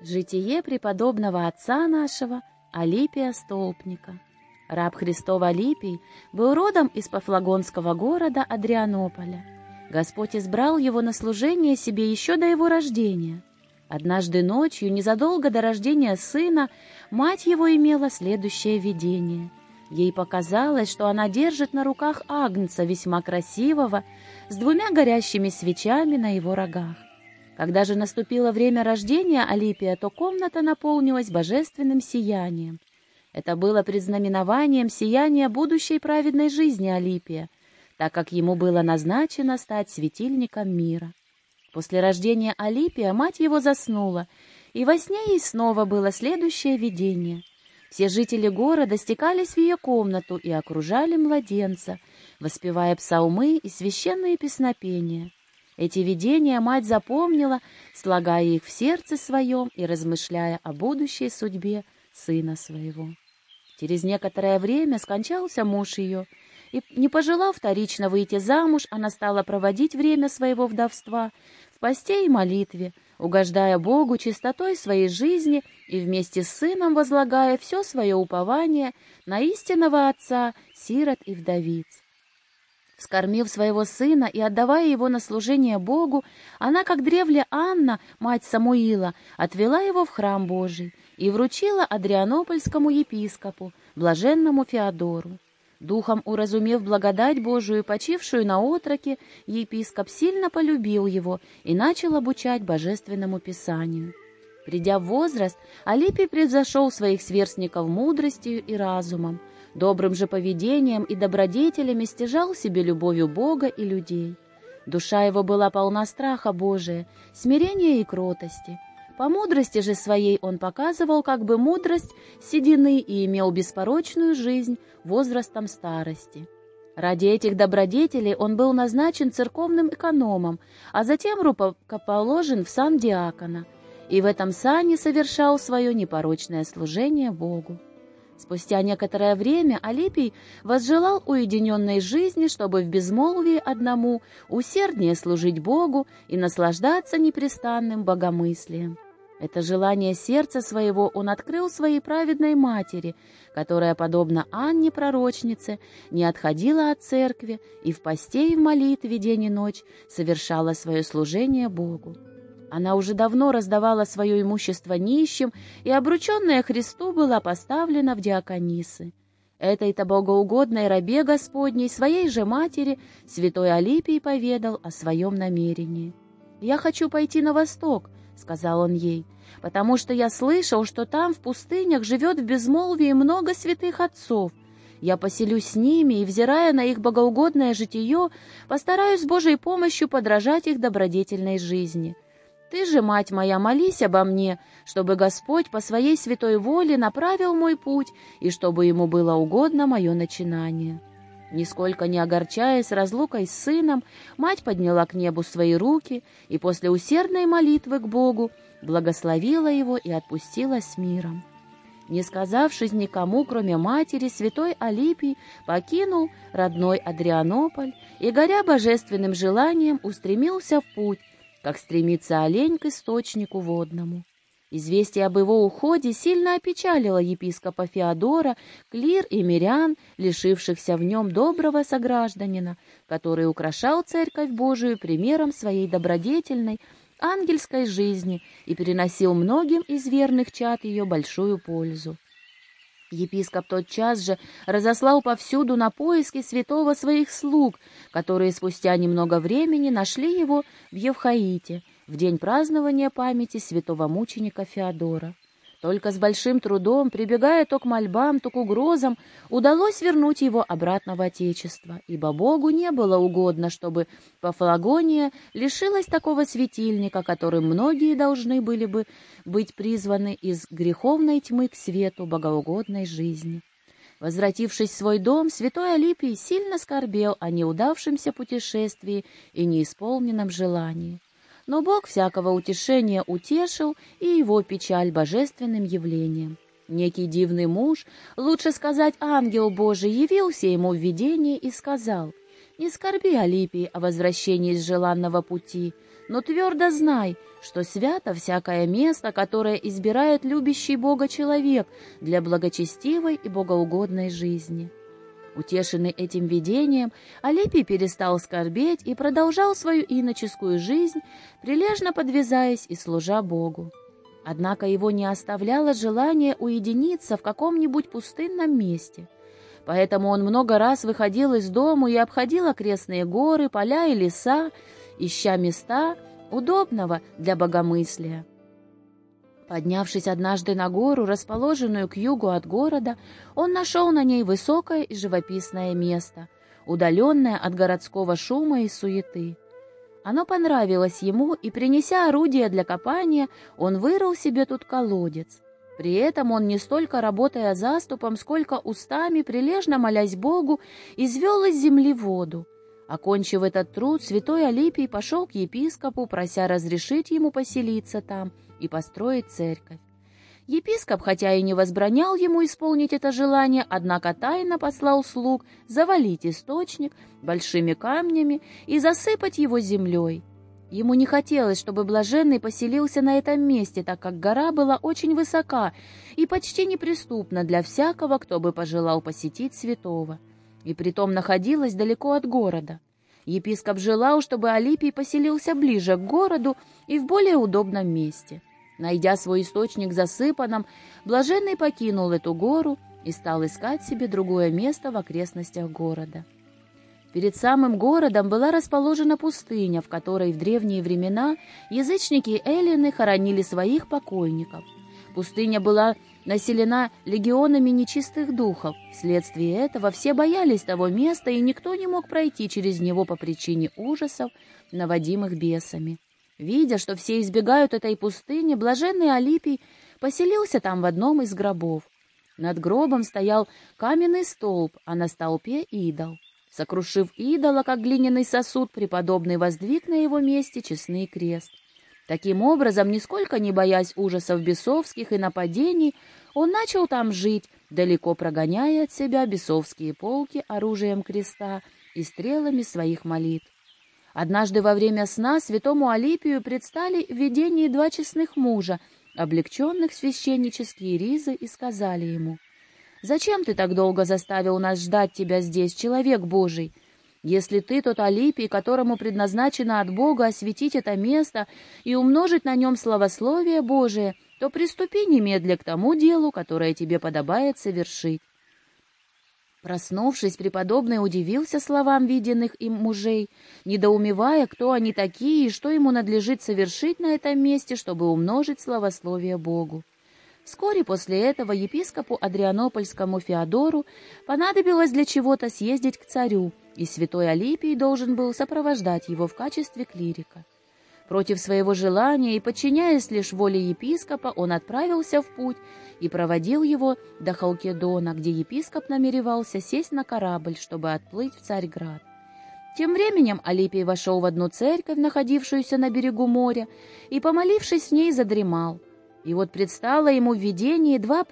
Житие преподобного отца нашего Алипия Столпника. Раб Христов Алипий был родом из пафлагонского города Адрианополя. Господь избрал его на служение себе еще до его рождения. Однажды ночью, незадолго до рождения сына, мать его имела следующее видение. Ей показалось, что она держит на руках агнца весьма красивого, с двумя горящими свечами на его рогах. Когда же наступило время рождения Алипия, то комната наполнилась божественным сиянием. Это было предзнаменованием сияния будущей праведной жизни Алипия, так как ему было назначено стать светильником мира. После рождения Алипия мать его заснула, и во сне ей снова было следующее видение. Все жители города стекались в ее комнату и окружали младенца, воспевая псалмы и священные песнопения. Эти видения мать запомнила, слагая их в сердце своем и размышляя о будущей судьбе сына своего. Через некоторое время скончался муж ее, и, не пожелав вторично выйти замуж, она стала проводить время своего вдовства в посте и молитве, угождая Богу чистотой своей жизни и вместе с сыном возлагая все свое упование на истинного отца, сирот и вдовиц. Вскормив своего сына и отдавая его на служение Богу, она, как древле Анна, мать Самуила, отвела его в храм Божий и вручила Адрианопольскому епископу, блаженному Феодору. Духом уразумев благодать Божию, почившую на отроке, епископ сильно полюбил его и начал обучать божественному писанию. Придя в возраст, Алипий превзошел своих сверстников мудростью и разумом, Добрым же поведением и добродетелями стяжал себе любовью Бога и людей. Душа его была полна страха Божия, смирения и кротости. По мудрости же своей он показывал как бы мудрость седины и имел беспорочную жизнь возрастом старости. Ради этих добродетелей он был назначен церковным экономом, а затем рукоположен в сан диакона, и в этом сане совершал свое непорочное служение Богу. Спустя некоторое время Алипий возжелал уединенной жизни, чтобы в безмолвии одному усерднее служить Богу и наслаждаться непрестанным богомыслием. Это желание сердца своего он открыл своей праведной матери, которая, подобно Анне пророчнице, не отходила от церкви и в посте и в молитве день и ночь совершала свое служение Богу. Она уже давно раздавала свое имущество нищим, и обрученная Христу была поставлена в диаконисы. Этой-то богоугодной рабе Господней, своей же матери, святой Алипий поведал о своем намерении. «Я хочу пойти на восток», — сказал он ей, «потому что я слышал, что там, в пустынях, живет в безмолвии много святых отцов. Я поселюсь с ними и, взирая на их богоугодное житие, постараюсь с Божьей помощью подражать их добродетельной жизни». Ты же, мать моя, молись обо мне, чтобы Господь по своей святой воле направил мой путь и чтобы ему было угодно мое начинание». Нисколько не огорчаясь разлукой с сыном, мать подняла к небу свои руки и после усердной молитвы к Богу благословила его и отпустила с миром. Не сказавшись никому, кроме матери, святой Алипий покинул родной Адрианополь и, горя божественным желанием, устремился в путь, как стремится олень к источнику водному. Известие об его уходе сильно опечалило епископа Феодора, клир и мирян, лишившихся в нем доброго согражданина, который украшал Церковь Божию примером своей добродетельной, ангельской жизни и переносил многим из верных чад ее большую пользу. Епископ тотчас же разослал повсюду на поиски святого своих слуг, которые спустя немного времени нашли его в Евхаите в день празднования памяти святого мученика Феодора. Только с большим трудом, прибегая то к мольбам, то к угрозам, удалось вернуть его обратно в Отечество, ибо Богу не было угодно, чтобы Пафлагония лишилась такого светильника, которым многие должны были бы быть призваны из греховной тьмы к свету богоугодной жизни. Возвратившись в свой дом, святой Алипий сильно скорбел о неудавшемся путешествии и неисполненном желании но Бог всякого утешения утешил и его печаль божественным явлением. Некий дивный муж, лучше сказать ангел Божий, явился ему в видении и сказал, «Не скорби, Алипий, о возвращении из желанного пути. но твердо знай, что свято всякое место, которое избирает любящий Бога человек для благочестивой и богоугодной жизни». Утешенный этим видением, Алипий перестал скорбеть и продолжал свою иноческую жизнь, прилежно подвязаясь и служа Богу. Однако его не оставляло желание уединиться в каком-нибудь пустынном месте. Поэтому он много раз выходил из дому и обходил окрестные горы, поля и леса, ища места удобного для богомыслия. Поднявшись однажды на гору, расположенную к югу от города, он нашел на ней высокое и живописное место, удаленное от городского шума и суеты. Оно понравилось ему, и, принеся орудие для копания, он вырыл себе тут колодец. При этом он не столько работая заступом, сколько устами, прилежно молясь Богу, извел из земли воду. Окончив этот труд, святой Алипий пошел к епископу, прося разрешить ему поселиться там и построить церковь. Епископ, хотя и не возбранял ему исполнить это желание, однако тайно послал слуг завалить источник большими камнями и засыпать его землей. Ему не хотелось, чтобы блаженный поселился на этом месте, так как гора была очень высока и почти неприступна для всякого, кто бы пожелал посетить святого и притом находилась далеко от города. Епископ желал, чтобы Алипий поселился ближе к городу и в более удобном месте. Найдя свой источник засыпанным, блаженный покинул эту гору и стал искать себе другое место в окрестностях города. Перед самым городом была расположена пустыня, в которой в древние времена язычники эллины хоронили своих покойников. Пустыня была населена легионами нечистых духов. Вследствие этого все боялись того места, и никто не мог пройти через него по причине ужасов, наводимых бесами. Видя, что все избегают этой пустыни, блаженный Алипий поселился там в одном из гробов. Над гробом стоял каменный столб, а на столпе — идол. Сокрушив идола, как глиняный сосуд, преподобный воздвиг на его месте честный крест. Таким образом, нисколько не боясь ужасов бесовских и нападений, он начал там жить, далеко прогоняя от себя бесовские полки оружием креста и стрелами своих молитв. Однажды во время сна святому Алипию предстали в видении два честных мужа, облегченных священнические ризы, и сказали ему, «Зачем ты так долго заставил нас ждать тебя здесь, человек Божий?» Если ты тот Алипий, которому предназначено от Бога осветить это место и умножить на нем славословие Божие, то приступи немедля к тому делу, которое тебе подобает совершить. Проснувшись, преподобный удивился словам виденных им мужей, недоумевая, кто они такие и что ему надлежит совершить на этом месте, чтобы умножить славословие Богу. Вскоре после этого епископу Адрианопольскому Феодору понадобилось для чего-то съездить к царю, и святой Алипий должен был сопровождать его в качестве клирика. Против своего желания и подчиняясь лишь воле епископа, он отправился в путь и проводил его до Халкедона, где епископ намеревался сесть на корабль, чтобы отплыть в Царьград. Тем временем Алипий вошел в одну церковь, находившуюся на берегу моря, и, помолившись в ней, задремал. И вот предстала ему в видении два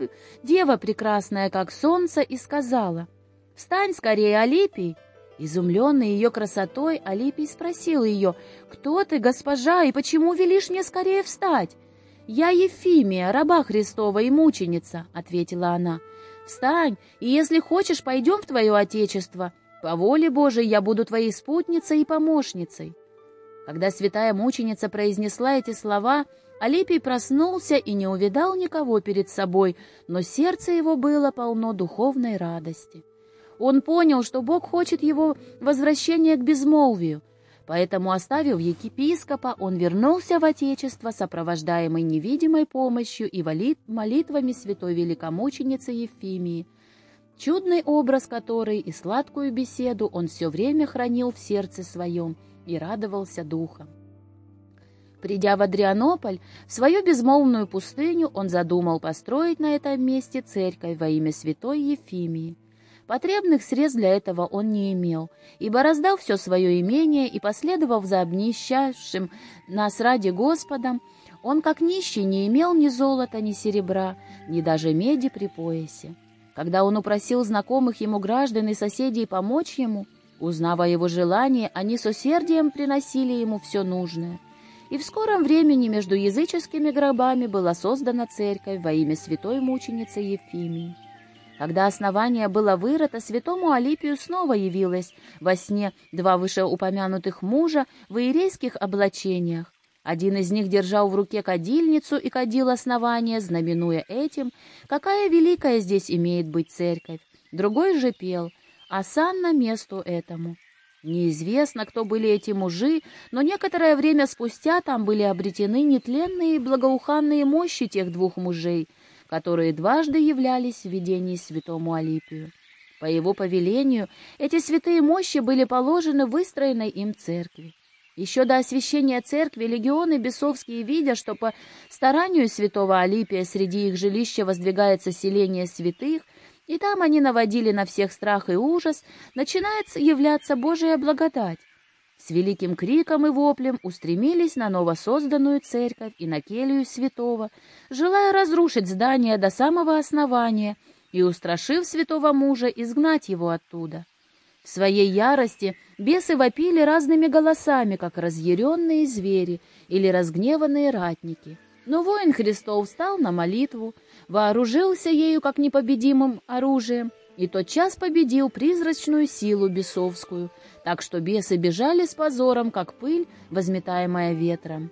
дева прекрасная, как солнце, и сказала, «Встань скорее, Алипий!» Изумленный ее красотой, Алипий спросил ее, «Кто ты, госпожа, и почему велишь мне скорее встать?» «Я Ефимия, раба Христова и мученица», — ответила она. «Встань, и если хочешь, пойдем в твое отечество. По воле Божией я буду твоей спутницей и помощницей». Когда святая мученица произнесла эти слова, Алипий проснулся и не увидал никого перед собой, но сердце его было полно духовной радости. Он понял, что Бог хочет его возвращения к безмолвию, поэтому, оставив епископа, он вернулся в Отечество, сопровождаемый невидимой помощью и молитвами святой великомученицы Ефимии, чудный образ которой и сладкую беседу он все время хранил в сердце своем и радовался духом. Придя в Адрианополь, в свою безмолвную пустыню, он задумал построить на этом месте церковь во имя святой Ефимии. Потребных средств для этого он не имел, ибо раздал все свое имение и, последовав за обнищавшим нас ради Господом, он, как нищий, не имел ни золота, ни серебра, ни даже меди при поясе. Когда он упросил знакомых ему граждан и соседей помочь ему, узнав о его желании, они с усердием приносили ему все нужное. и в скором времени между языческими гробами была создана церковь во имя святой мученицы Ефимии. Когда основание было вырыто, святому Алипию снова явилось во сне два вышеупомянутых мужа в иерейских облачениях. Один из них держал в руке кадильницу и кадил основание, знаменуя этим, какая великая здесь имеет быть церковь. Другой же пел «Асанна месту этому». Неизвестно, кто были эти мужи, но некоторое время спустя там были обретены нетленные и благоуханные мощи тех двух мужей, которые дважды являлись в видении святому Алипию. По его повелению эти святые мощи были положены в выстроенной им церкви. Еще до освящения церкви легионы бесовские, видя, что по старанию святого Алипия среди их жилища воздвигается селение святых, и там они наводили на всех страх и ужас, начинает являться Божия благодать. С великим криком и воплем устремились на новосозданную церковь и на келью святого, желая разрушить здание до самого основания и, устрашив святого мужа, изгнать его оттуда. В своей ярости бесы вопили разными голосами, как разъяренные звери или разгневанные ратники — но воин Христов встал на молитву, вооружился ею как непобедимым оружием, и тотчас победил призрачную силу бесовскую, так что бесы бежали с позором, как пыль, возметаемая ветром.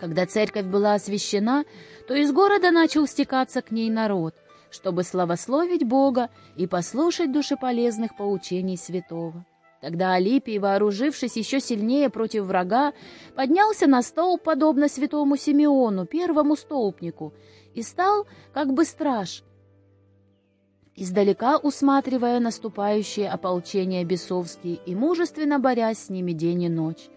Когда церковь была освящена, то из города начал стекаться к ней народ, чтобы славословить Бога и послушать душеполезных поучений святого. Тогда Алипий, вооружившись еще сильнее против врага, поднялся на стол, подобно святому Симеону, первому столпнику, и стал как бы страж, издалека усматривая наступающее ополчение бесовские и мужественно борясь с ними день и ночь.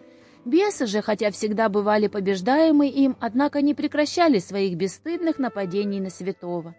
Бесы же, хотя всегда бывали побеждаемы им, однако не прекращали своих бесстыдных нападений на святого.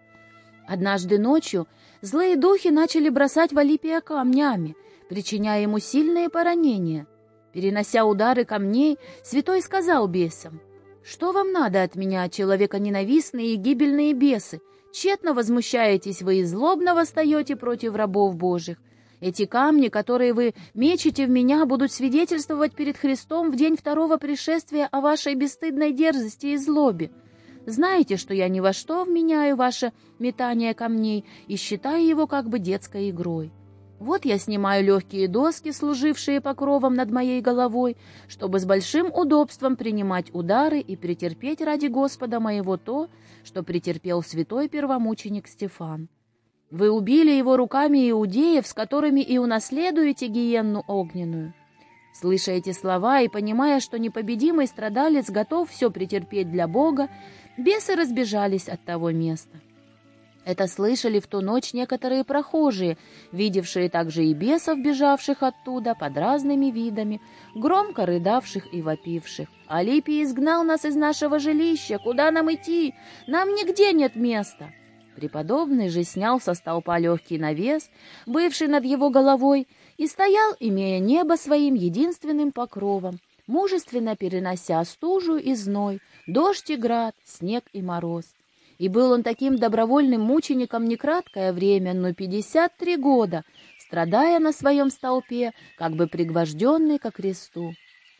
Однажды ночью злые духи начали бросать в Алипия камнями — причиняя ему сильные поранения. Перенося удары камней, святой сказал бесам, «Что вам надо от меня, человека ненавистные и гибельные бесы? Тщетно возмущаетесь вы и злобно восстаете против рабов Божьих. Эти камни, которые вы мечете в меня, будут свидетельствовать перед Христом в день второго пришествия о вашей бесстыдной дерзости и злобе. Знаете, что я ни во что вменяю ваше метание камней и считаю его как бы детской игрой. Вот я снимаю легкие доски, служившие покровом над моей головой, чтобы с большим удобством принимать удары и претерпеть ради Господа моего то, что претерпел святой первомученик Стефан. Вы убили его руками иудеев, с которыми и унаследуете гиенну огненную. Слыша эти слова и понимая, что непобедимый страдалец готов все претерпеть для Бога, бесы разбежались от того места. Это слышали в ту ночь некоторые прохожие, видевшие также и бесов, бежавших оттуда под разными видами, громко рыдавших и вопивших. «Алипий изгнал нас из нашего жилища! Куда нам идти? Нам нигде нет места!» Преподобный же снял со столпа легкий навес, бывший над его головой, и стоял, имея небо своим единственным покровом, мужественно перенося стужу и зной, дождь и град, снег и мороз. И был он таким добровольным мучеником не краткое время, но 53 года, страдая на своем столпе, как бы пригвожденный ко кресту.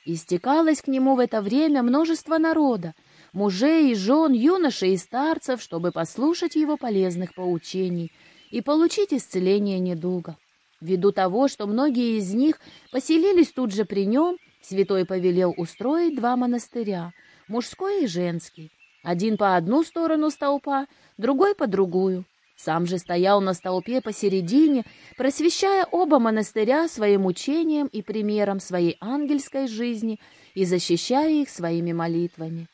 Истекалось к нему в это время множество народа, мужей и жен, юношей и старцев, чтобы послушать его полезных поучений и получить исцеление недуга. Ввиду того, что многие из них поселились тут же при нем, святой повелел устроить два монастыря, мужской и женский, один по одну сторону столпа, другой по другую. Сам же стоял на столпе посередине, просвещая оба монастыря своим учением и примером своей ангельской жизни и защищая их своими молитвами.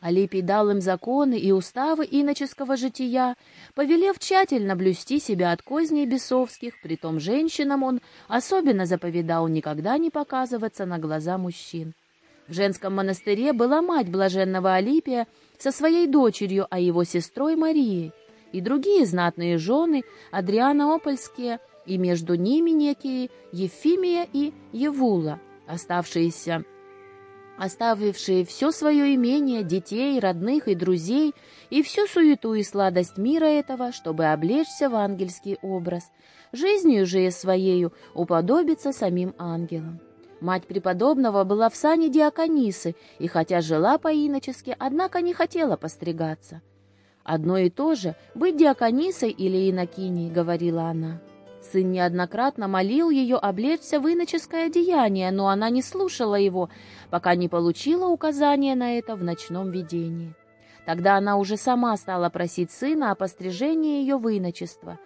Алипий дал им законы и уставы иноческого жития, повелев тщательно блюсти себя от козней бесовских, притом женщинам он особенно заповедал никогда не показываться на глаза мужчин. В женском монастыре была мать блаженного Алипия со своей дочерью, а его сестрой Марией, и другие знатные жены, Адриана Опольские, и между ними некие Ефимия и Евула, оставшиеся оставившие все свое имение, детей, родных и друзей, и всю суету и сладость мира этого, чтобы облечься в ангельский образ, жизнью же своею уподобиться самим ангелам. Мать преподобного была в сане диаконисы, и хотя жила по-иночески, однако не хотела постригаться. «Одно и то же — быть диаконисой или инокиней», — говорила она. Сын неоднократно молил ее облечься в иноческое одеяние, но она не слушала его, пока не получила указания на это в ночном видении. Тогда она уже сама стала просить сына о пострижении ее в иночество.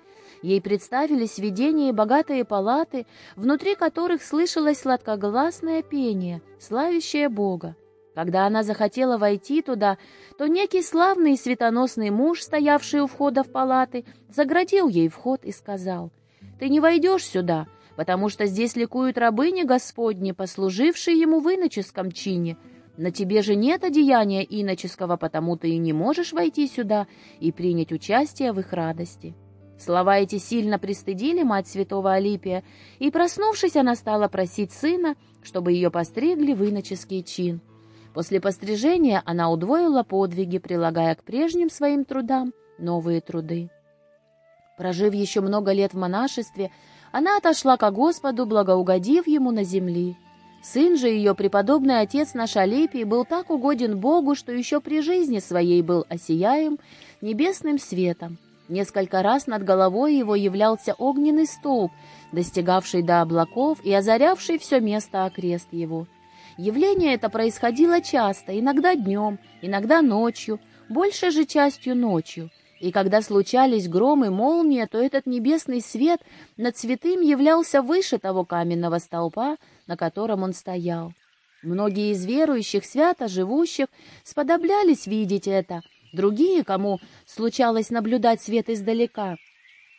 Ей представились видения и богатые палаты, внутри которых слышалось сладкогласное пение, славящее Бога. Когда она захотела войти туда, то некий славный и светоносный муж, стоявший у входа в палаты, заградил ей вход и сказал, «Ты не войдешь сюда, потому что здесь ликуют рабыни Господни, послужившие ему в иноческом чине. На тебе же нет одеяния иноческого, потому ты и не можешь войти сюда и принять участие в их радости». Слова эти сильно пристыдили мать святого Алипия, и, проснувшись, она стала просить сына, чтобы ее постригли в иноческий чин. После пострижения она удвоила подвиги, прилагая к прежним своим трудам новые труды. Прожив еще много лет в монашестве, она отошла ко Господу, благоугодив ему на земли. Сын же ее, преподобный отец наш Алипий, был так угоден Богу, что еще при жизни своей был осияем небесным светом. Несколько раз над головой его являлся огненный столб, достигавший до облаков и озарявший все место окрест его. Явление это происходило часто, иногда днем, иногда ночью, большей же частью ночью. И когда случались гром и молния, то этот небесный свет над святым являлся выше того каменного столпа, на котором он стоял. Многие из верующих, свято живущих, сподоблялись видеть это, другие, кому случалось наблюдать свет издалека,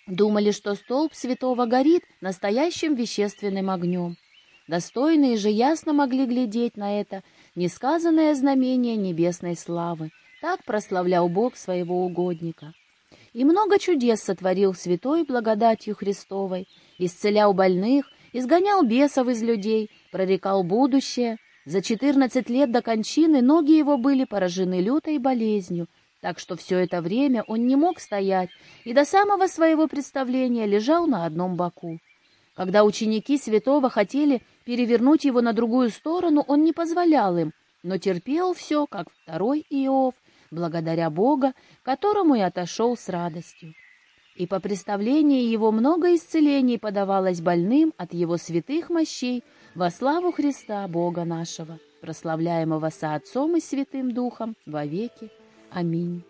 думали, что столб святого горит настоящим вещественным огнем. Достойные же ясно могли глядеть на это несказанное знамение небесной славы. Так прославлял Бог своего угодника. И много чудес сотворил святой благодатью Христовой, исцелял больных, изгонял бесов из людей, прорекал будущее. За четырнадцать лет до кончины ноги его были поражены лютой болезнью, так что все это время он не мог стоять и до самого своего представления лежал на одном боку. Когда ученики святого хотели перевернуть его на другую сторону, он не позволял им, но терпел все, как второй Иов, благодаря Бога, которому и отошел с радостью. И по представлении его много исцелений подавалось больным от его святых мощей во славу Христа, Бога нашего, прославляемого со Отцом и Святым Духом во веки. Amin.